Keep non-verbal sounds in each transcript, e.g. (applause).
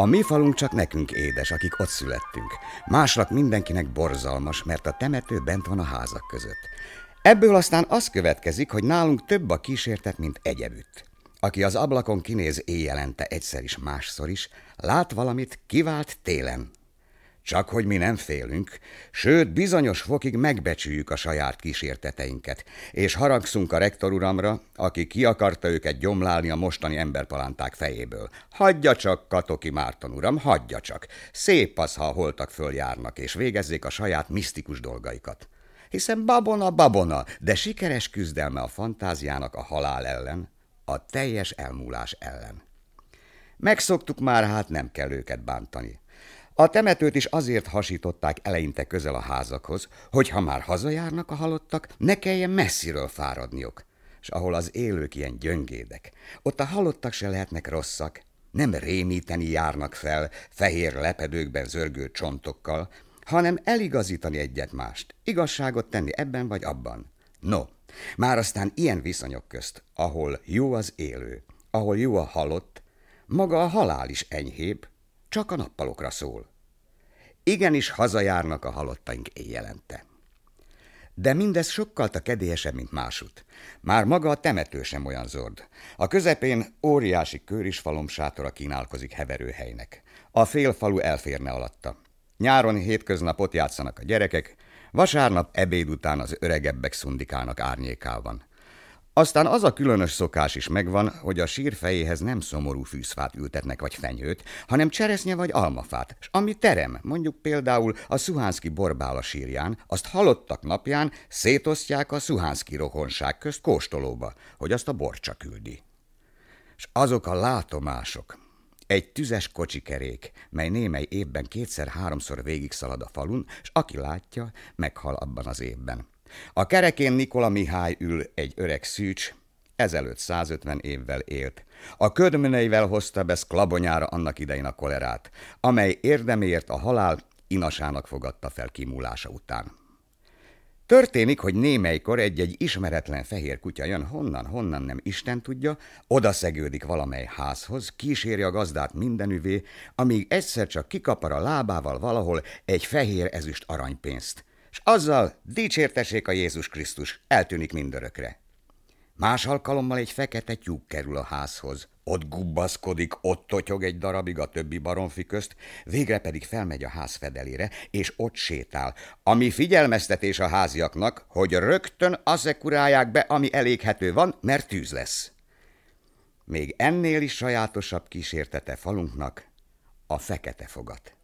A mi falunk csak nekünk édes, akik ott születtünk. Másnak mindenkinek borzalmas, mert a temető bent van a házak között. Ebből aztán az következik, hogy nálunk több a kísértet, mint egyebütt. Aki az ablakon kinéz éjjelente egyszer is, másszor is, lát valamit kivált télen, csak hogy mi nem félünk, sőt bizonyos fokig megbecsüljük a saját kísérteteinket, és haragszunk a rektor uramra, aki ki akarta őket gyomlálni a mostani emberpalánták fejéből. Hagyja csak, Katoki Márton uram, hagyja csak. Szép az, ha a holtak följárnak, és végezzék a saját misztikus dolgaikat. Hiszen babona, babona, de sikeres küzdelme a fantáziának a halál ellen, a teljes elmúlás ellen. Megszoktuk már, hát nem kell őket bántani. A temetőt is azért hasították eleinte közel a házakhoz, hogy ha már hazajárnak a halottak, ne kelljen messziről fáradniuk. És ahol az élők ilyen gyöngédek, ott a halottak se lehetnek rosszak, nem rémíteni járnak fel fehér lepedőkben zörgő csontokkal, hanem eligazítani egyet-mást, igazságot tenni ebben vagy abban. No, már aztán ilyen viszonyok közt, ahol jó az élő, ahol jó a halott, maga a halál is enyhébb, csak a nappalokra szól. Igenis hazajárnak a halottaink éjjelente. De mindez sokkal kedélyesebb, mint másút. Már maga a temető sem olyan zord. A közepén óriási körisfalom sátora kínálkozik heverőhelynek. A fél falu elférne alatta. Nyáron hétköznap ott játszanak a gyerekek, vasárnap ebéd után az öregebbek szundikálnak árnyékában. Aztán az a különös szokás is megvan, hogy a sír fejéhez nem szomorú fűzfát ültetnek vagy fenyőt, hanem cseresznye vagy almafát, és ami terem, mondjuk például a Szuhánszki borbála sírján, azt halottak napján szétosztják a Szuhánszki rokonság közt kóstolóba, hogy azt a borcsa küldi. És azok a látomások, egy tüzes kocsikerék, mely némely évben kétszer-háromszor végig szalad a falun, és aki látja, meghal abban az évben. A kerekén Nikola Mihály ül egy öreg szűcs, ezelőtt 150 évvel élt. A ködmöneivel hozta be klabonyára annak idején a kolerát, amely érdemért a halál inasának fogadta fel kimúlása után. Történik, hogy némelykor egy-egy ismeretlen fehér kutya jön honnan, honnan nem Isten tudja, odaszegődik valamely házhoz, kíséri a gazdát mindenüvé, amíg egyszer csak kikapar a lábával valahol egy fehér ezüst aranypénzt és azzal dicsértessék a Jézus Krisztus, eltűnik mindörökre. Más alkalommal egy fekete tyúk kerül a házhoz, ott gubbaszkodik, ott totyog egy darabig a többi baromfi közt, végre pedig felmegy a ház fedelére, és ott sétál, ami figyelmeztetés a háziaknak, hogy rögtön aszekurálják be, ami eléghető van, mert tűz lesz. Még ennél is sajátosabb kísértete falunknak a fekete fogat.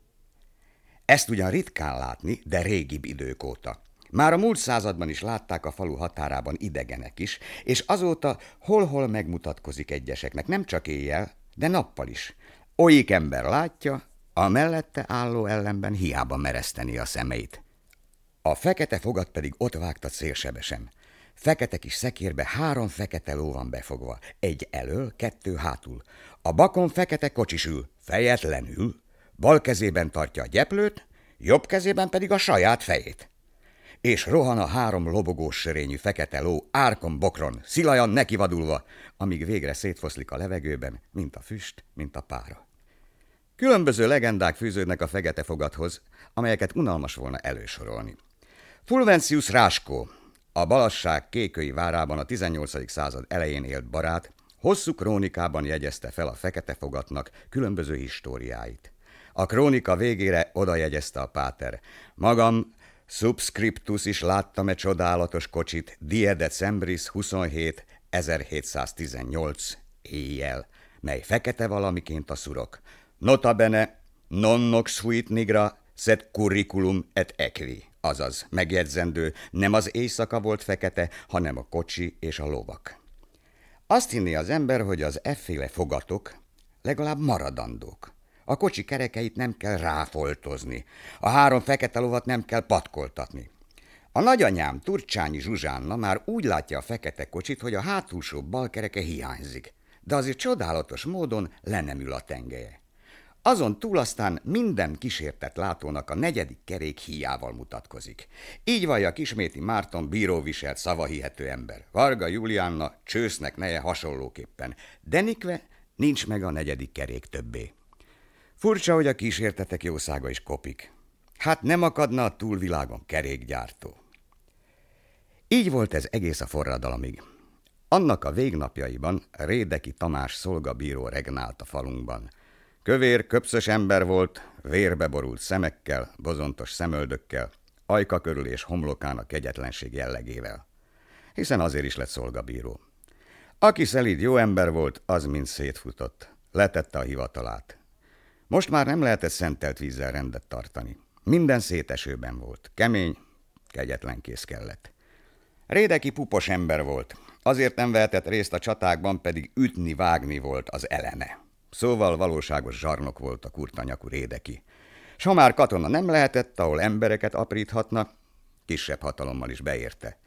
Ezt ugyan ritkán látni, de régibb idők óta. Már a múlt században is látták a falu határában idegenek is, és azóta hol-hol megmutatkozik egyeseknek, nem csak éjjel, de nappal is. Olyik ember látja, a mellette álló ellenben hiába mereszteni a szemeit. A fekete fogat pedig ott vágta célsebesen. Fekete kis szekérbe három fekete ló van befogva, egy elől, kettő hátul. A bakon fekete kocsisül, fejetlenül, Bal kezében tartja a gyeplőt, jobb kezében pedig a saját fejét. És rohan a három lobogós sörényű fekete ló árkon bokron, szilajan nekivadulva, amíg végre szétfoszlik a levegőben, mint a füst, mint a pára. Különböző legendák fűződnek a fekete fogathoz, amelyeket unalmas volna elősorolni. Fulvencius Ráskó, a Balasság kéköi várában a 18. század elején élt barát, hosszú krónikában jegyezte fel a fekete fogatnak különböző históriáit. A krónika végére odajegyezte a páter. Magam subscriptus is láttam egy csodálatos kocsit, Die Decembris 27 1718 éjjel, mely fekete valamiként a szurok. Nota bene, non nox fuit nigra, sed curriculum et equi, azaz megjegyzendő, nem az éjszaka volt fekete, hanem a kocsi és a lovak. Azt hinni az ember, hogy az efféle fogatok legalább maradandók. A kocsi kerekeit nem kell ráfoltozni. A három fekete lovat nem kell patkoltatni. A nagyanyám Turcsányi Zsuzsánna már úgy látja a fekete kocsit, hogy a hátulsó bal kereke hiányzik, de azért csodálatos módon le nem ül a tengelye. Azon túl aztán minden kísértett látónak a negyedik kerék hiával mutatkozik. Így vallja Kisméti Márton bíróviselt szavahihető ember. Varga Juliánna csősznek neje hasonlóképpen. Denikve nincs meg a negyedik kerék többé. Furcsa, hogy a kísértetek jószága is kopik. Hát nem akadna a túlvilágon kerékgyártó. Így volt ez egész a forradalomig. Annak a végnapjaiban Rédeki Tamás szolgabíró regnált a falunkban. Kövér, köpszös ember volt, vérbe borult szemekkel, bozontos szemöldökkel, ajka körül és homlokának kegyetlenség jellegével. Hiszen azért is lett szolgabíró. Aki szelíd jó ember volt, az mind szétfutott. Letette a hivatalát. Most már nem lehetett szentelt vízzel rendet tartani. Minden szétesőben volt. Kemény, kegyetlen kész kellett. Rédeki pupos ember volt. Azért nem vehetett részt a csatákban, pedig ütni, vágni volt az eleme. Szóval valóságos zsarnok volt a kurtanyakú Rédeki. S ha már katona nem lehetett, ahol embereket apríthatna, kisebb hatalommal is beérte.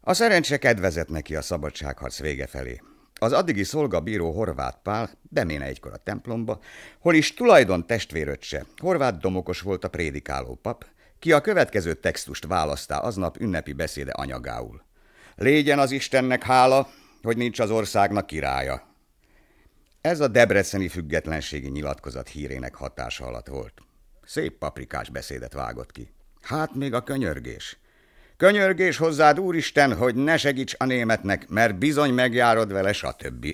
A szerencse kedvezett neki a szabadságharc vége felé. Az addigi szolgabíró Horváth Pál beméne egykor a templomba, hol is tulajdon testvéröccse, Horváth Domokos volt a prédikáló pap, ki a következő textust választá aznap ünnepi beszéde anyagául. Légyen az Istennek hála, hogy nincs az országnak királya. Ez a debreceni függetlenségi nyilatkozat hírének hatása alatt volt. Szép paprikás beszédet vágott ki. Hát még a könyörgés. Könyörgés hozzád, Úristen, hogy ne segíts a németnek, mert bizony megjárod vele, stb.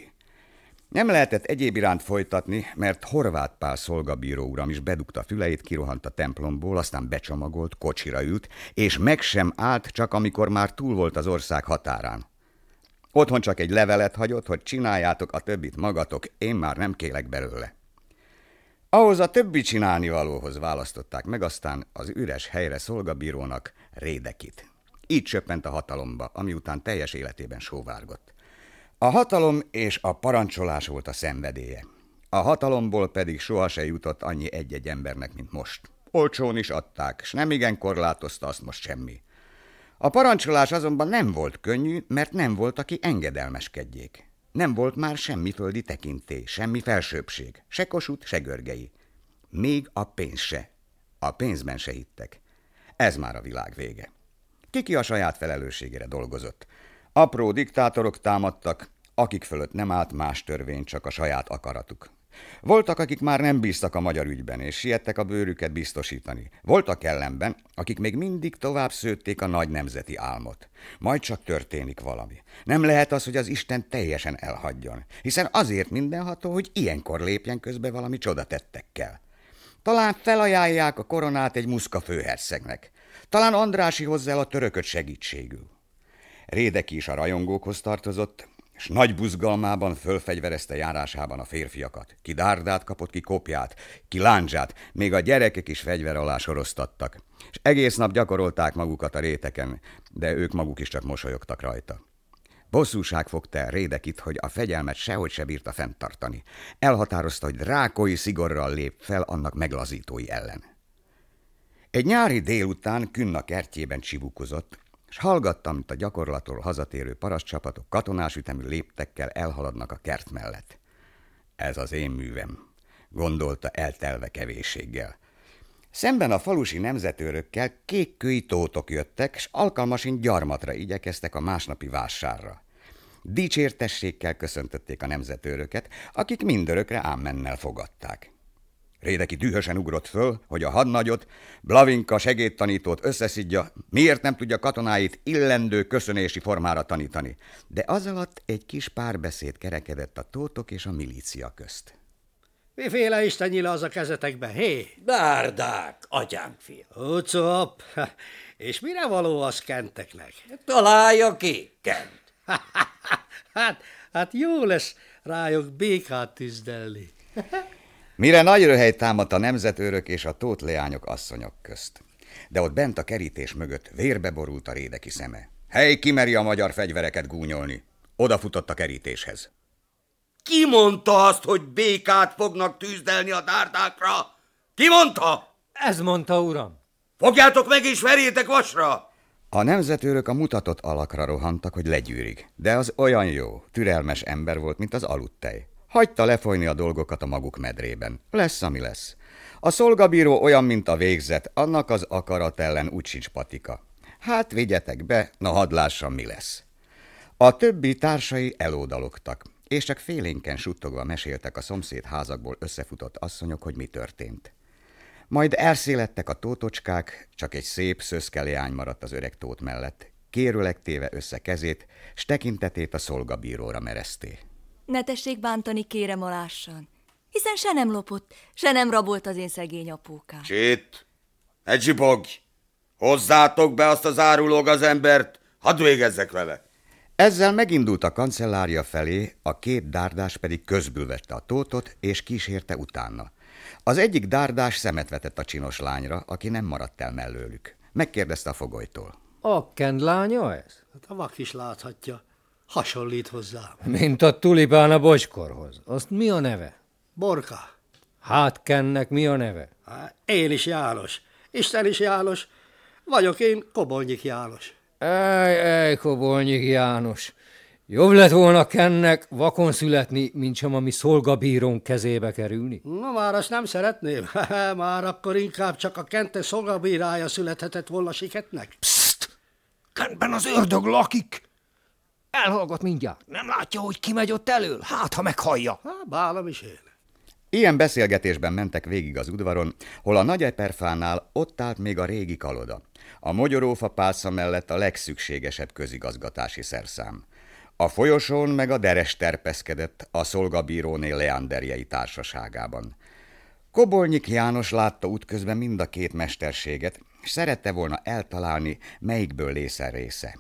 Nem lehetett egyéb iránt folytatni, mert Horváth Pál szolgabíró uram is bedugta füleit, kirohant a templomból, aztán becsomagolt, kocsira ült, és meg sem állt, csak amikor már túl volt az ország határán. Otthon csak egy levelet hagyott, hogy csináljátok a többit magatok, én már nem kélek belőle. Ahhoz a többi csinálni valóhoz választották meg aztán az üres helyre szolgabírónak Rédekit. Így csöppent a hatalomba, ami után teljes életében sóvárgott. A hatalom és a parancsolás volt a szenvedélye. A hatalomból pedig soha se jutott annyi egy-egy embernek, mint most. Olcsón is adták, s nem igen korlátozta azt most semmi. A parancsolás azonban nem volt könnyű, mert nem volt, aki engedelmeskedjék. Nem volt már semmi földi tekintély, semmi felsőbség, se kosut, se görgei. Még a pénz se. A pénzben se hittek. Ez már a világ vége. Kiki a saját felelősségére dolgozott. Apró diktátorok támadtak, akik fölött nem állt más törvény, csak a saját akaratuk. Voltak, akik már nem bíztak a magyar ügyben, és siettek a bőrüket biztosítani. Voltak ellenben, akik még mindig tovább szőtték a nagy nemzeti álmot. Majd csak történik valami. Nem lehet az, hogy az Isten teljesen elhagyjon, hiszen azért mindenható, hogy ilyenkor lépjen közbe valami csodatettekkel. Talán felajánlják a koronát egy muszka főherszegnek. Talán Andrási hozzá el a törököt segítségül. Rédeki is a rajongókhoz tartozott, és nagy buzgalmában fölfegyverezte járásában a férfiakat. Ki dárdát kapott, ki kopját, ki láncsát, még a gyerekek is fegyver alá soroztattak. És egész nap gyakorolták magukat a réteken, de ők maguk is csak mosolyogtak rajta. Bosszúság fogta el Rédekit, hogy a fegyelmet sehogy se bírta fenntartani. Elhatározta, hogy drákói szigorral lép fel annak meglazítói ellen. Egy nyári délután Künna kertjében csivukozott, és hallgattam, mint a gyakorlatról hazatérő parasztcsapatok katonás ütemű léptekkel elhaladnak a kert mellett. Ez az én művem, gondolta eltelve kevésséggel. Szemben a falusi nemzetőrökkel kékkői tótok jöttek, s alkalmasint gyarmatra igyekeztek a másnapi vásárra. Dicsértességgel köszöntötték a nemzetőröket, akik mindörökre ámmennel fogadták. Rédeki dühösen ugrott föl, hogy a hadnagyot, Blavinka segédtanítót összeszidja, miért nem tudja katonáit illendő köszönési formára tanítani. De az alatt egy kis párbeszéd kerekedett a tótok és a milícia közt. Miféle isten nyila az a kezetekben, hé? Dárdák, atyánk fia. Ucop, (laughs) és mire való az kenteknek? Találja ki, Kent. (laughs) hát, hát jó lesz rájuk békát tüzdelni. (laughs) Mire nagy röhely támadt a nemzetőrök és a tót leányok asszonyok közt. De ott bent a kerítés mögött vérbe borult a rédeki szeme. Hely, kimeri a magyar fegyvereket gúnyolni. Odafutott a kerítéshez. Ki mondta azt, hogy békát fognak tűzdelni a dárdákra? Ki mondta? Ez mondta, uram. Fogjátok meg és verjétek vasra! A nemzetőrök a mutatott alakra rohantak, hogy legyűrig, de az olyan jó, türelmes ember volt, mint az aludtej. Hagyta lefolyni a dolgokat a maguk medrében. Lesz, ami lesz. A szolgabíró olyan, mint a végzet, annak az akarat ellen úgy sincs patika. Hát vigyetek be, na hadd lássam, mi lesz. A többi társai elódalogtak, és csak félénken suttogva meséltek a szomszéd házakból összefutott asszonyok, hogy mi történt. Majd elszélettek a tótocskák, csak egy szép szöszkeleány maradt az öreg tót mellett, kérőleg téve össze kezét, s tekintetét a szolgabíróra merezté. Ne tessék bántani, kérem alássan, hiszen se nem lopott, se nem rabolt az én szegény apókám. Csit, ne csipogj! Hozzátok be azt az árulóg az embert, hadd végezzek vele. Ezzel megindult a kancellária felé, a két dárdás pedig közbül vette a tótot, és kísérte utána. Az egyik dárdás szemet vetett a csinos lányra, aki nem maradt el mellőlük. Megkérdezte a fogolytól. A Kend lánya ez? Hát a vak is láthatja. Hasonlít hozzám. Mint a tulipán a bocskorhoz. Azt mi a neve? Borka. Hát Kennek mi a neve? Hát, én is János. Isten is János. Vagyok én Kobolnyik János. Ej, ej, Kobolnyik János. Jobb lett volna Kennek vakon születni, mint sem a mi szolgabírón kezébe kerülni. Na már azt nem szeretném. (laughs) már akkor inkább csak a kente szolgabírája születhetett volna siketnek. Pszt! Kentben az ördög lakik! Elhallgat mindjárt. Nem látja, hogy kimegy ott elől? Hát, ha meghallja. Há, bálam is én. Ilyen beszélgetésben mentek végig az udvaron, hol a nagy eperfánál ott állt még a régi kaloda. A mogyorófa pálca mellett a legszükségesebb közigazgatási szerszám. A folyosón meg a deres terpeszkedett a szolgabíróné leanderjei társaságában. Kobolnyik János látta útközben mind a két mesterséget, és szerette volna eltalálni, melyikből lészen része.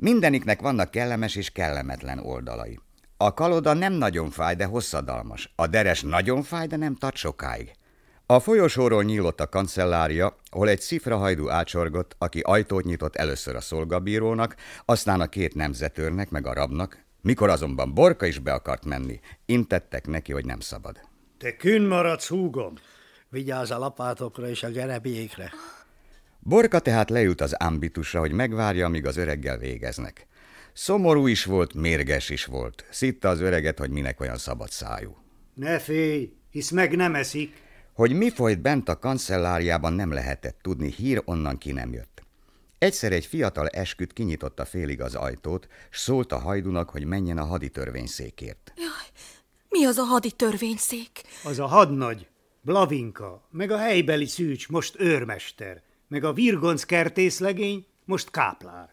Mindeniknek vannak kellemes és kellemetlen oldalai. A kaloda nem nagyon fáj, de hosszadalmas. A deres nagyon fáj, de nem tart sokáig. A folyosóról nyílott a kancellária, hol egy szifrahajdu ácsorgott, aki ajtót nyitott először a szolgabírónak, aztán a két nemzetőrnek, meg a rabnak, mikor azonban Borka is be akart menni, intettek neki, hogy nem szabad. Te kün maradsz, húgom. Vigyázz a lapátokra és a gerebjékre. Borka tehát leült az ambitusra, hogy megvárja, amíg az öreggel végeznek. Szomorú is volt, mérges is volt. Szitta az öreget, hogy minek olyan szabad szájú. Ne félj, hisz meg nem eszik. Hogy mi folyt bent a kancelláriában nem lehetett tudni, hír onnan ki nem jött. Egyszer egy fiatal esküt kinyitotta félig az ajtót, s szólt a hajdunak, hogy menjen a haditörvényszékért. Mi az a hadi törvényszék? Az a hadnagy, Blavinka, meg a helybeli szűcs, most őrmester, meg a virgonc kertészlegény, most káplár.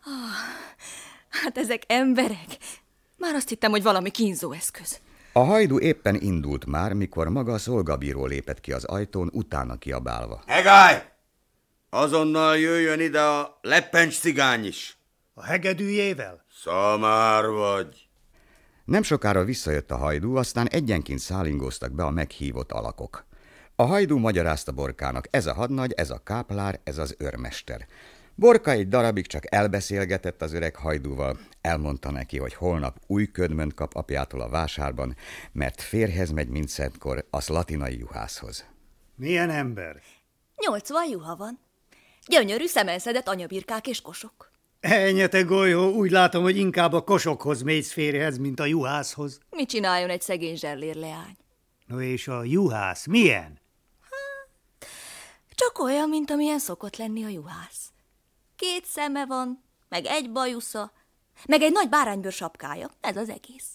Hát ezek emberek. Már azt hittem, hogy valami kínzó eszköz. A hajdu éppen indult már, mikor maga a szolgabíró lépett ki az ajtón, utána kiabálva. Hegály! Azonnal jöjjön ide a leppencs cigány is. A hegedűjével? Szamár vagy. Nem sokára visszajött a hajdú, aztán egyenként szállingóztak be a meghívott alakok. A hajdú magyarázta Borkának, ez a hadnagy, ez a káplár, ez az őrmester. Borka egy darabig csak elbeszélgetett az öreg hajdúval, elmondta neki, hogy holnap új ködmönt kap apjától a vásárban, mert férhez megy mindszentkor az latinai juhászhoz. Milyen ember? Nyolcvan juha van. Gyönyörű szemenszedett anyabirkák és kosok. Ennyi te golyó, úgy látom, hogy inkább a kosokhoz mész férjhez, mint a juhászhoz. Mit csináljon egy szegény zsellér leány? No és a juhász milyen? Csak olyan, mint amilyen szokott lenni a juhász. Két szeme van, meg egy bajusza, meg egy nagy báránybőr sapkája. Ez az egész.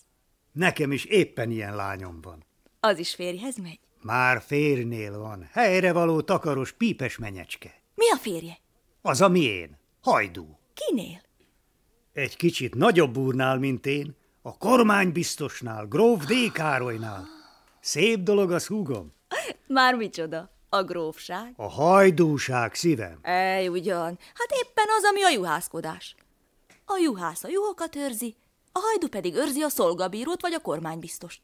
Nekem is éppen ilyen lányom van. Az is férjhez megy. Már férnél van, helyre való takaros pípes menyecske. Mi a férje? Az a mién, hajdú. Kinél? Egy kicsit nagyobb úrnál, mint én, a kormánybiztosnál, gróf D. Károlynál. Szép dolog az húgom. Már micsoda? A grófság? A hajdúság szívem. Ej, ugyan. Hát éppen az, ami a juhászkodás. A juhász a juhokat őrzi, a hajdu pedig őrzi a szolgabírót vagy a kormánybiztost.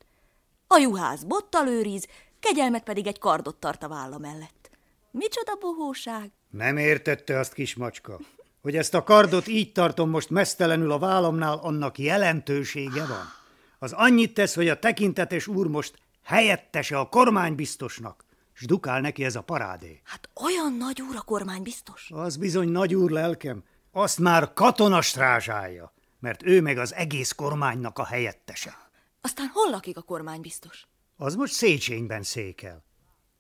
A juhász bottal őriz, kegyelmet pedig egy kardot tart a válla mellett. Micsoda bohóság? Nem értette azt, kismacska. Hogy ezt a kardot így tartom most mesztelenül a vállamnál, annak jelentősége van. Az annyit tesz, hogy a tekintetes úr most helyettese a kormánybiztosnak, s dukál neki ez a parádé. Hát olyan nagy úr a kormánybiztos. Az bizony nagy úr lelkem, azt már katona strázsálja, mert ő meg az egész kormánynak a helyettese. Aztán hol lakik a kormánybiztos? Az most Széchenyiben székel.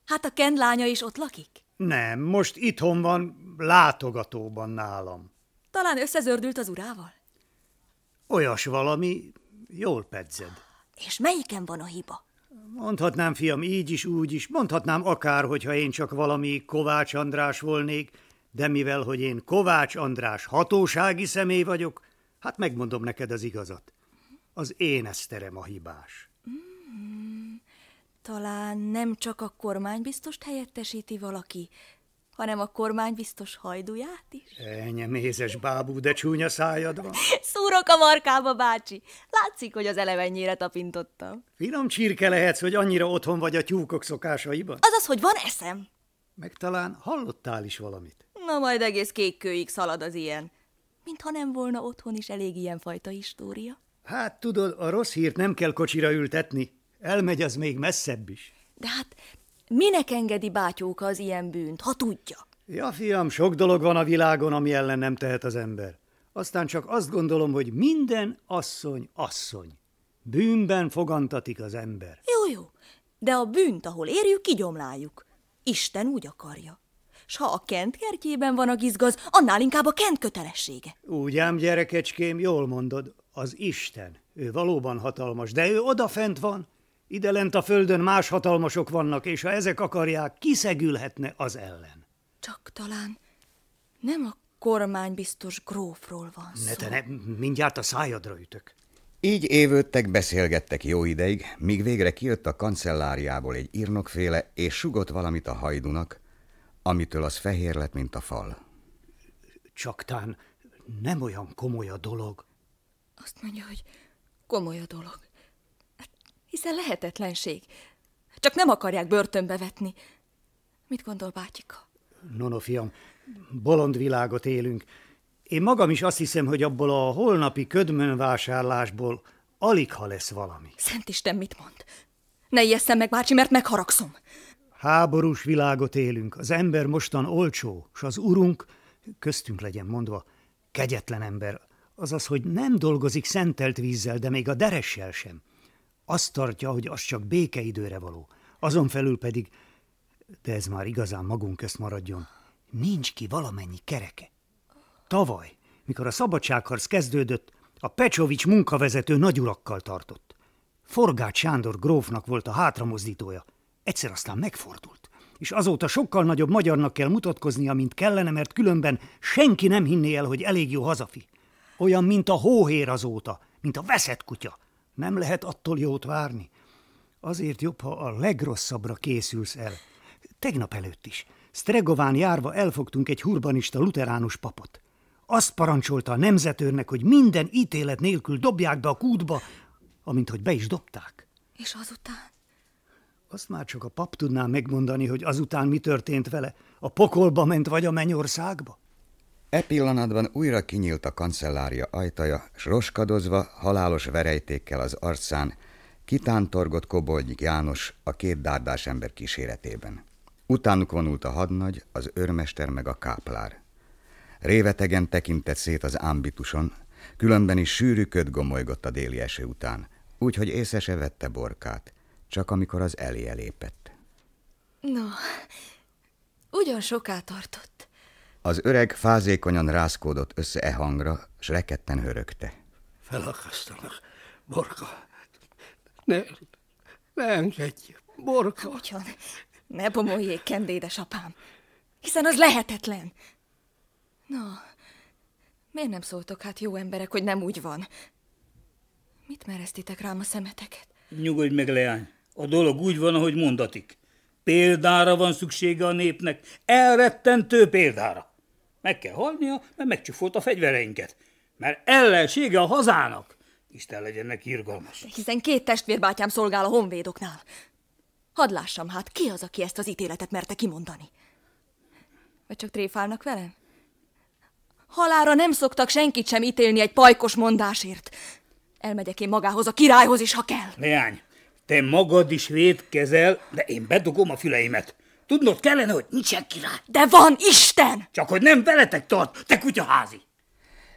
Hát a Ken lánya is ott lakik? Nem, most itthon van, látogatóban nálam. Talán összezördült az urával? Olyas valami, jól pedzed. És melyiken van a hiba? Mondhatnám, fiam, így is, úgy is, mondhatnám akár, hogyha én csak valami Kovács András volnék, de mivel, hogy én Kovács András hatósági személy vagyok, hát megmondom neked az igazat. Az én eszterem a hibás. Talán nem csak a kormánybiztost helyettesíti valaki, hanem a kormánybiztos hajduját is? Ennyi mézes bábú, de csúnya szájad van. (laughs) Szúrok a markába, bácsi. Látszik, hogy az elevennyire tapintottam. Finom csirke lehetsz, hogy annyira otthon vagy a tyúkok szokásaiban. Azaz, hogy van eszem. Meg talán hallottál is valamit. Na majd egész kékkőig szalad az ilyen. Mintha nem volna otthon is elég ilyenfajta história. Hát tudod, a rossz hírt nem kell kocsira ültetni. Elmegy az még messzebb is. De hát minek engedi bátyóka az ilyen bűnt, ha tudja? Ja, fiam, sok dolog van a világon, ami ellen nem tehet az ember. Aztán csak azt gondolom, hogy minden asszony asszony. Bűnben fogantatik az ember. Jó, jó, de a bűnt, ahol érjük, kigyomláljuk. Isten úgy akarja. S ha a Kent kertjében van a gizgaz, annál inkább a Kent kötelessége. Úgy ám, gyerekecském, jól mondod, az Isten. Ő valóban hatalmas, de ő odafent van. Ide lent a földön más hatalmasok vannak, és ha ezek akarják, kiszegülhetne az ellen. Csak talán nem a kormánybiztos grófról van szó. Ne te ne, mindjárt a szájadra ütök. Így évődtek, beszélgettek jó ideig, míg végre kijött a kancelláriából egy írnokféle, és sugott valamit a hajdunak, amitől az fehér lett, mint a fal. Csak tán nem olyan komoly a dolog. Azt mondja, hogy komoly a dolog. Hiszen lehetetlenség. Csak nem akarják börtönbe vetni. Mit gondol bátyika? No, no, fiam, bolond világot élünk. Én magam is azt hiszem, hogy abból a holnapi ködmön vásárlásból alig ha lesz valami. Szent Isten mit mond? Ne ijesszem meg, bácsi, mert megharagszom. Háborús világot élünk, az ember mostan olcsó, s az urunk, köztünk legyen mondva, kegyetlen ember, azaz, hogy nem dolgozik szentelt vízzel, de még a deressel sem. Azt tartja, hogy az csak békeidőre való. Azon felül pedig, de ez már igazán magunk közt maradjon, nincs ki valamennyi kereke. Tavaly, mikor a szabadságharc kezdődött, a Pecsovics munkavezető nagyurakkal tartott. Forgács Sándor grófnak volt a hátramozdítója. Egyszer aztán megfordult. És azóta sokkal nagyobb magyarnak kell mutatkoznia, mint kellene, mert különben senki nem hinné el, hogy elég jó hazafi. Olyan, mint a hóhér azóta, mint a veszett kutya. Nem lehet attól jót várni. Azért jobb, ha a legrosszabbra készülsz el. Tegnap előtt is. Stregován járva elfogtunk egy hurbanista luteránus papot. Azt parancsolta a nemzetőrnek, hogy minden ítélet nélkül dobják be a kútba, amint hogy be is dobták. És azután? Azt már csak a pap tudná megmondani, hogy azután mi történt vele. A pokolba ment vagy a mennyországba? E pillanatban újra kinyílt a kancellária ajtaja, s roskadozva, halálos verejtékkel az arcán, kitántorgott Kobolnyik János a két dárdás ember kíséretében. Utánuk vonult a hadnagy, az őrmester meg a káplár. Révetegen tekintett szét az ámbituson, különben is sűrű köd gomolygott a déli eső után, úgyhogy észre se vette borkát, csak amikor az elé lépett. No, ugyan soká tartott. Az öreg fázékonyan rázkódott össze e hangra, s reketten hörögte. Felakasztanak. Borka. Ne, ne engedj. Borka. Ugyan, ne bomoljék, Kend, édesapám, hiszen az lehetetlen. Na, miért nem szóltok hát jó emberek, hogy nem úgy van? Mit meresztitek rám a szemeteket? Nyugodj meg, leány. A dolog úgy van, ahogy mondatik. Példára van szüksége a népnek, elrettentő példára. Meg kell halnia, mert megcsúfolt a fegyvereinket. Mert ellensége a hazának. Isten legyen neki irgalmas. Hiszen két testvérbátyám szolgál a honvédoknál. Hadd lássam hát, ki az, aki ezt az ítéletet merte kimondani? Vagy csak tréfálnak velem? Halára nem szoktak senkit sem ítélni egy pajkos mondásért. Elmegyek én magához, a királyhoz is, ha kell. Leány, te magad is védkezel, de én bedugom a füleimet. Tudnod kellene, hogy nincsen király. De van Isten! Csak hogy nem veletek tart, te kutyaházi.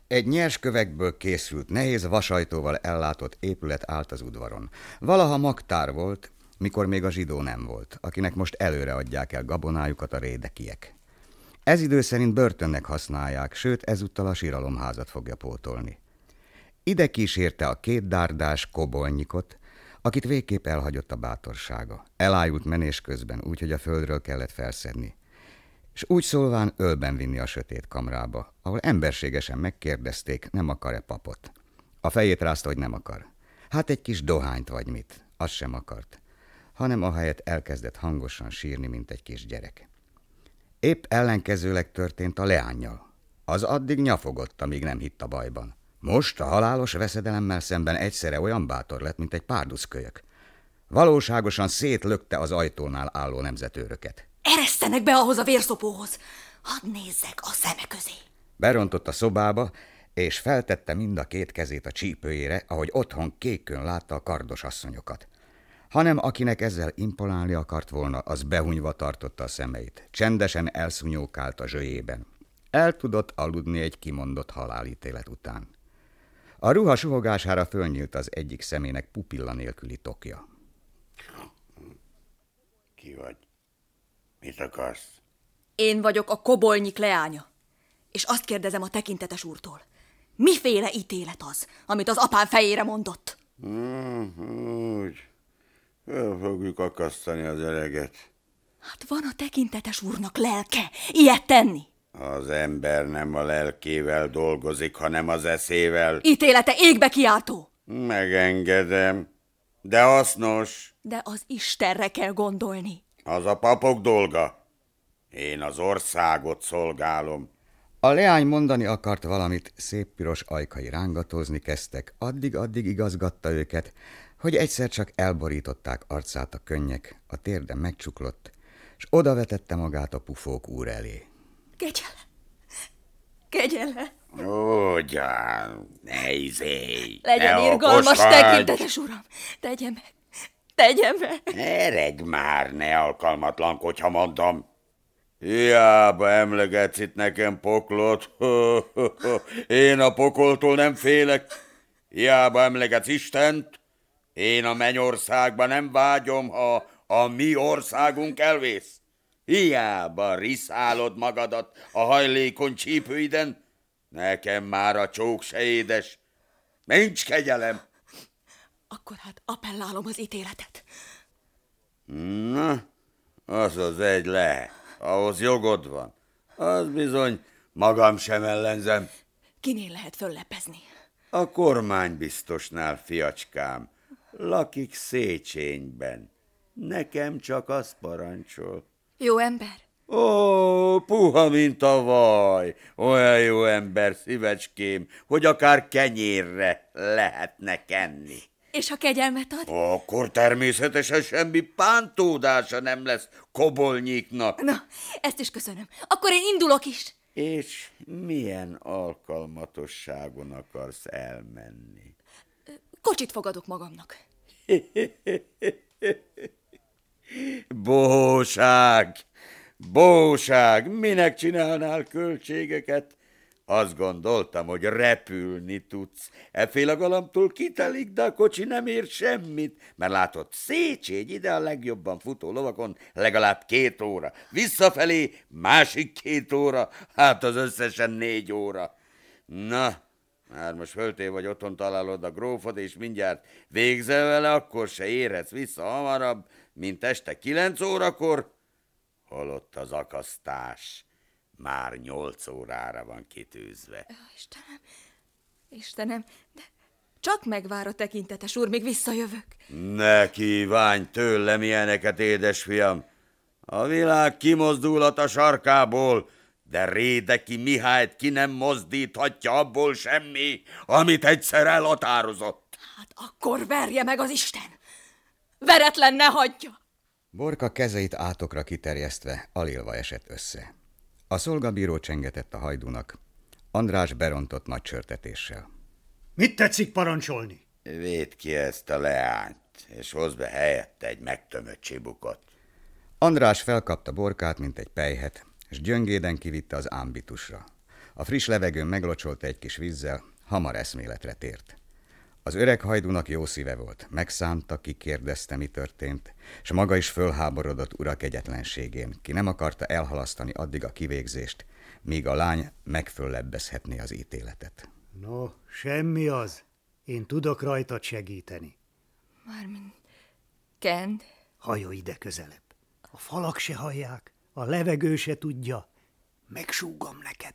Egy nyers kövekből készült, nehéz vasajtóval ellátott épület állt az udvaron. Valaha magtár volt, mikor még a zsidó nem volt, akinek most előre adják el gabonájukat a rédekiek. Ez idő szerint börtönnek használják, sőt ezúttal a síralomházat fogja pótolni. Ide kísérte a két dárdás kobolnyikot, akit végképp elhagyott a bátorsága. Elájult menés közben, úgyhogy a földről kellett felszedni. És úgy szólván ölben vinni a sötét kamrába, ahol emberségesen megkérdezték, nem akar-e papot. A fejét rázta, hogy nem akar. Hát egy kis dohányt vagy mit, azt sem akart, hanem ahelyett elkezdett hangosan sírni, mint egy kis gyerek. Épp ellenkezőleg történt a leányjal. Az addig nyafogott, amíg nem hitt a bajban. Most a halálos veszedelemmel szemben egyszerre olyan bátor lett, mint egy párduckölyök. Valóságosan szétlökte az ajtónál álló nemzetőröket. Eresztenek be ahhoz a vérszopóhoz. Hadd nézzek a szeme közé. Berontott a szobába, és feltette mind a két kezét a csípőjére, ahogy otthon kékön látta a kardos asszonyokat. Hanem akinek ezzel impolálni akart volna, az behunyva tartotta a szemeit. Csendesen elszúnyókált a zsöjében. El tudott aludni egy kimondott halálítélet után. A ruha suhogására fölnyílt az egyik szemének pupilla nélküli tokja. Ki vagy? Mit akarsz? Én vagyok a kobolnyik leánya. És azt kérdezem a tekintetes úrtól. Miféle ítélet az, amit az apám fejére mondott? Hmm, úgy. Föl fogjuk akasztani az öreget. Hát van a tekintetes úrnak lelke ilyet tenni. Az ember nem a lelkével dolgozik, hanem az eszével. Ítélete égbe kiáltó. Megengedem. De hasznos. De az Istenre kell gondolni. Az a papok dolga. Én az országot szolgálom. A leány mondani akart valamit, szép piros ajkai rángatózni kezdtek, addig-addig igazgatta őket, hogy egyszer csak elborították arcát a könnyek, a térde megcsuklott, és odavetette magát a pufók úr elé. Kegyele! Kegyele! Ugyan, ne izélj! Legyen ne irgalmas tekintetes uram! Tegye meg! Tegye meg! Ereg már, ne alkalmatlankodj, ha mondom. Hiába emlegetsz itt nekem poklot. (laughs) Én a pokoltól nem félek. Hiába emlegetsz Istent. Én a mennyországba nem vágyom, ha a mi országunk elvész. Hiába riszálod magadat a hajlékony csípőiden. Nekem már a csók se édes. Nincs kegyelem. Akkor hát appellálom az ítéletet. Na, az az egy le. Ahhoz jogod van. Az bizony, magam sem ellenzem. Kinél lehet föllepezni? A kormánybiztosnál, fiacskám. Lakik Széchenyben. Nekem csak azt parancsol. Jó ember? Ó, puha, mint a vaj. Olyan jó ember, szívecském, hogy akár kenyérre lehetne kenni. És ha kegyelmet ad? Akkor természetesen semmi pántódása nem lesz kobolnyiknak. Na, ezt is köszönöm. Akkor én indulok is. És milyen alkalmatosságon akarsz elmenni? Kocsit fogadok magamnak. (laughs) Bóság! Bóság! Minek csinálnál költségeket? Azt gondoltam, hogy repülni tudsz. Effél a galamtól kitelik, de a kocsi nem ér semmit, mert látod, Széchenyi ide a legjobban futó lovakon legalább két óra. Visszafelé másik két óra, hát az összesen négy óra. Na, már most föltél vagy otthon találod a grófot, és mindjárt végzel vele, akkor se érhetsz vissza hamarabb, mint este kilenc órakor, holott az akasztás már nyolc órára van kitűzve. Istenem, Istenem, de csak megvár a tekintetes úr, még visszajövök. Ne kívánj tőlem ilyeneket, édesfiam! A világ kimozdulhat a sarkából, de Rédeki Mihályt ki nem mozdíthatja abból semmi, amit egyszer elhatározott. Hát akkor verje meg az Isten! Veretlen ne hagyja! Borka kezeit átokra kiterjesztve alilva esett össze. A szolgabíró csengetett a hajdúnak. András berontott nagy csörtetéssel. Mit tetszik parancsolni? Védd ki ezt a leányt, és hozz be helyette egy megtömött csibukot. András felkapta borkát, mint egy pejhet, és gyöngéden kivitte az ámbitusra. A friss levegőn meglocsolta egy kis vízzel, hamar eszméletre tért. Az öreg hajdúnak jó szíve volt, megszánta, kikérdezte, mi történt, és maga is fölháborodott ura kegyetlenségén, ki nem akarta elhalasztani addig a kivégzést, míg a lány megföllebbezhetné az ítéletet. No, semmi az. Én tudok rajtad segíteni. Mármint Kent. Hajolj ide közelebb. A falak se hallják, a levegő se tudja. Megsúgom neked.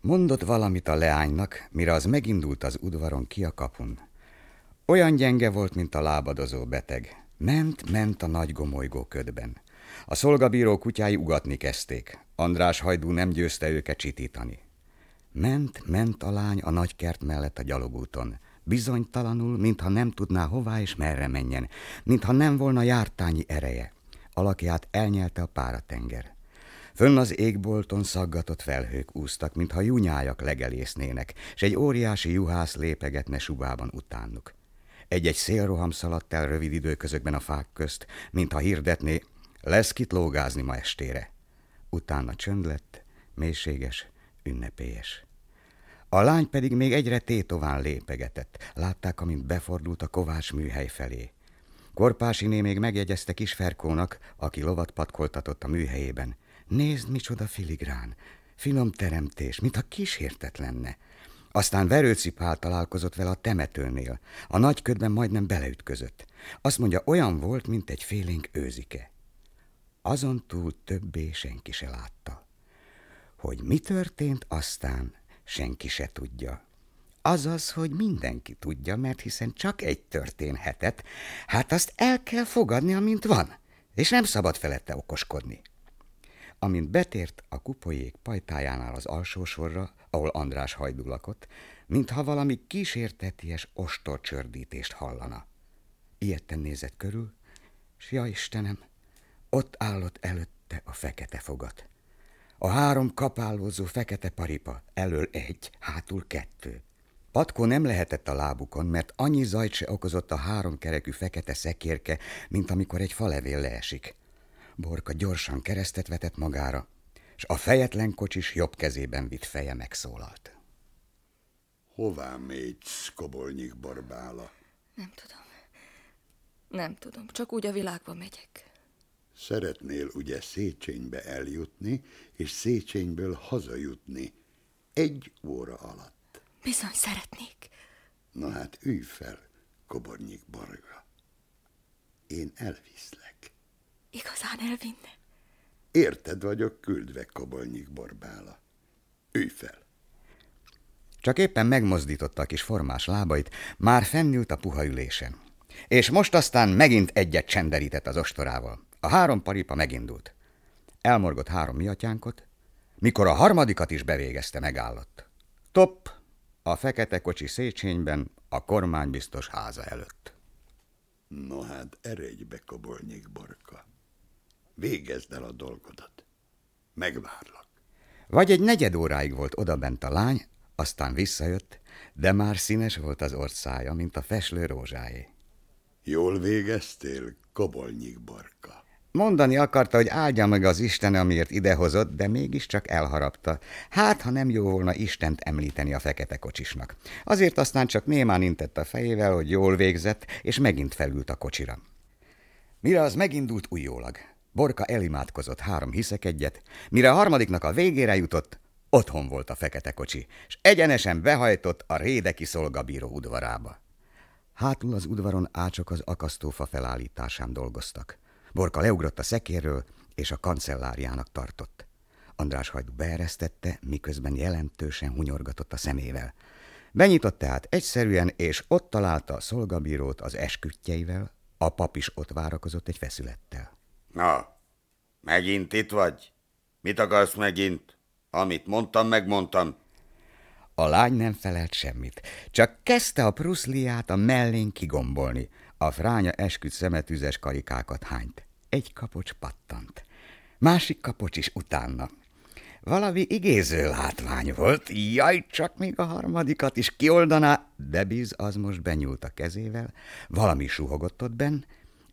Mondott valamit a leánynak, mire az megindult az udvaron ki a kapun. Olyan gyenge volt, mint a lábadozó beteg. Ment, ment a nagy gomolygó ködben. A szolgabíró kutyái ugatni kezdték. András hajdú nem győzte őket csitítani. Ment, ment a lány a nagy kert mellett a gyalogúton. Bizonytalanul, mintha nem tudná hová és merre menjen, mintha nem volna jártányi ereje. Alakját elnyelte a páratenger. Fönn az égbolton szaggatott felhők úsztak, mintha junyájak legelésznének, s egy óriási juhász lépegetne subában utánuk. Egy-egy szélroham szaladt el rövid időközökben a fák közt, mintha hirdetné, lesz kit lógázni ma estére. Utána csönd lett, mélységes, ünnepélyes. A lány pedig még egyre tétován lépegetett. Látták, amint befordult a kovács műhely felé. Korpásiné még megjegyezte kis Ferkónak, aki lovat patkoltatott a műhelyében. Nézd, micsoda filigrán, finom teremtés, mintha kísértet lenne. Aztán Verőci Pál találkozott vele a temetőnél. A nagy ködben majdnem beleütközött. Azt mondja, olyan volt, mint egy félénk őzike. Azon túl többé senki se látta. Hogy mi történt aztán, senki se tudja. Azaz, hogy mindenki tudja, mert hiszen csak egy történhetett, hát azt el kell fogadni, amint van, és nem szabad felette okoskodni. Amint betért a kupolyék pajtájánál az alsó sorra, ahol András hajdú lakott, mintha valami kísérteties ostorcsördítést hallana. Ilyetten nézett körül, s ja Istenem, ott állott előtte a fekete fogat. A három kapálózó fekete paripa, elől egy, hátul kettő. Patkó nem lehetett a lábukon, mert annyi zajt se okozott a három kerekű fekete szekérke, mint amikor egy falevél leesik. Borka gyorsan keresztet vetett magára, és a fejetlen kocsis jobb kezében vitt feje megszólalt. Hová mész, Kobolnyik Barbála? Nem tudom. Nem tudom, csak úgy a világba megyek. Szeretnél ugye Széchenybe eljutni, és Széchenyből hazajutni. Egy óra alatt. Bizony szeretnék. Na hát ülj fel, Kobornyik Barga. Én elviszlek. Igazán elvinne? Érted vagyok küldve, Kobolnyik Borbála. Ülj fel. Csak éppen megmozdította a kis formás lábait, már fennült a puha ülésen. És most aztán megint egyet csenderített az ostorával. A három paripa megindult. Elmorgott három miatyánkot, mikor a harmadikat is bevégezte, megállott. Top, a fekete kocsi Széchenyben, a kormánybiztos háza előtt. No hát, eredj be, Kobolnyik Borka. Végezd el a dolgodat. Megvárlak. Vagy egy negyed óráig volt odabent a lány, aztán visszajött, de már színes volt az orcája, mint a feslő rózsáé. Jól végeztél, Kobolnyik Borka. Mondani akarta, hogy áldja meg az Isten, amiért idehozott, de mégiscsak elharapta. Hát, ha nem jó volna Istent említeni a fekete kocsisnak. Azért aztán csak némán intett a fejével, hogy jól végzett, és megint felült a kocsira. Mire az megindult újólag. Borka elimádkozott három hiszek egyet, mire a harmadiknak a végére jutott, otthon volt a fekete kocsi, és egyenesen behajtott a rédeki szolgabíró udvarába. Hátul az udvaron ácsok az akasztófa felállításán dolgoztak. Borka leugrott a szekérről, és a kancelláriának tartott. András hajdu beeresztette, miközben jelentősen hunyorgatott a szemével. Benyitott tehát egyszerűen, és ott találta a szolgabírót az eskütjeivel, a pap is ott várakozott egy feszülettel. Na, megint itt vagy? Mit akarsz megint? Amit mondtam, megmondtam. A lány nem felelt semmit, csak kezdte a pruszliát a mellén kigombolni. A fránya esküdt szemetűzes karikákat hányt. Egy kapocs pattant. Másik kapocs is utána. Valami igéző látvány volt, jaj, csak még a harmadikat is kioldaná, de biz az most benyúlt a kezével, valami suhogott ott benn,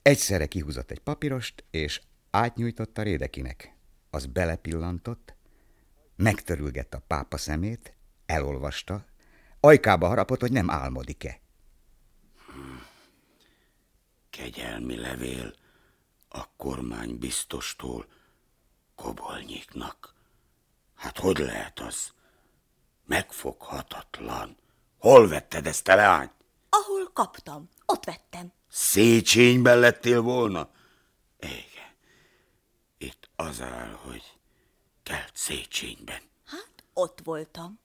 egyszerre kihúzott egy papírost, és átnyújtotta Rédekinek. Az belepillantott, megtörülgette a pápa szemét, elolvasta, ajkába harapott, hogy nem álmodik-e. Kegyelmi levél a kormány biztostól Kobolnyiknak. Hát hogy lehet az? Megfoghatatlan. Hol vetted ezt a leány? Ahol kaptam, ott vettem. Széchenyben lettél volna? Igen. Itt az áll, hogy kelt Széchenyben. Hát, ott voltam.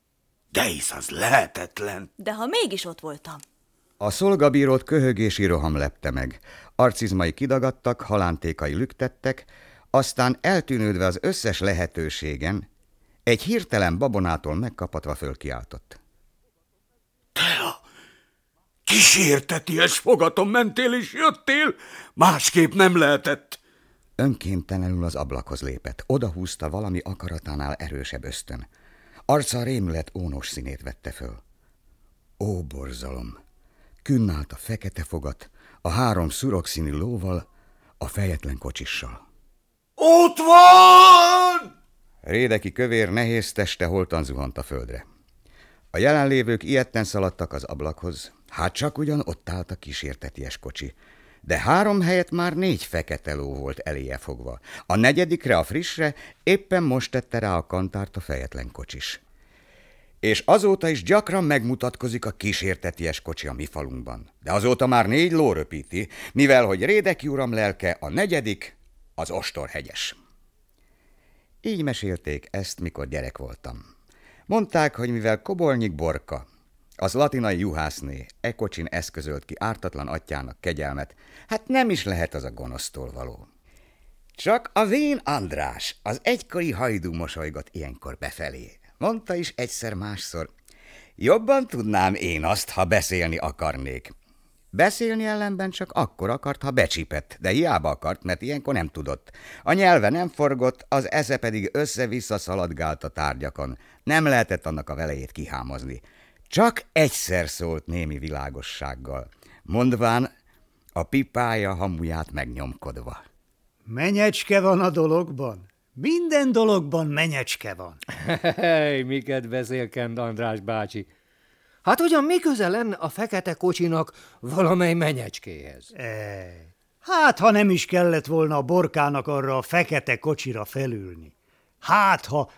De hisz az lehetetlen. De ha mégis ott voltam. A szolgabírót köhögési roham lepte meg. Arcizmai kidagadtak, halántékai lüktettek, aztán eltűnődve az összes lehetőségen, egy hirtelen babonától megkapatva fölkiáltott. Kísérteties fogaton mentél és jöttél, másképp nem lehetett. Önkéntelenül az ablakhoz lépett, odahúzta valami akaratánál erősebb ösztön. Arca a rémület ónos színét vette föl. Ó, borzalom! Künnált a fekete fogat, a három szurok-színű lóval, a fejetlen kocsissal. Ott van! Rédeki kövér nehéz teste holtan zuhant a földre. A jelenlévők ilyetten szaladtak az ablakhoz, hát csak ugyan ott állt a kísérteties kocsi. De három helyet már négy fekete ló volt eléje fogva. A negyedikre, a frissre éppen most tette rá a kantárt a fejetlen kocsis. És azóta is gyakran megmutatkozik a kísérteties kocsi a mi falunkban. De azóta már négy ló röpíti, mivel hogy Rédeki uram lelke a negyedik, az Ostorhegyes. Így mesélték ezt, mikor gyerek voltam. Mondták, hogy mivel Kobolnyik Borka, az latinai juhászné e kocsin eszközölt ki ártatlan atyának kegyelmet, hát nem is lehet az a gonosztól való. Csak a vén András, az egykori hajdú mosolygott ilyenkor befelé. Mondta is egyszer másszor, jobban tudnám én azt, ha beszélni akarnék. Beszélni ellenben csak akkor akart, ha becsipett, de hiába akart, mert ilyenkor nem tudott. A nyelve nem forgott, az esze pedig össze-vissza szaladgált a tárgyakon. Nem lehetett annak a velejét kihámozni. Csak egyszer szólt némi világossággal, mondván a pipája hamuját megnyomkodva. Menyecske van a dologban. Minden dologban menyecske van. Hely, miket beszélkend András bácsi. Hát ugyan mi köze lenne a fekete kocsinak valamely menyecskéhez? E, hát, ha nem is kellett volna a borkának arra a fekete kocsira felülni. Hát, ha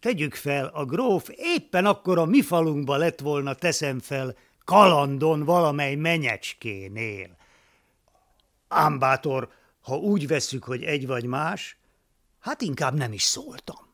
tegyük fel, a gróf éppen akkor a mi falunkba lett volna, teszem fel, kalandon valamely menyecskénél. Ám bátor, ha úgy vesszük, hogy egy vagy más, hát inkább nem is szóltam.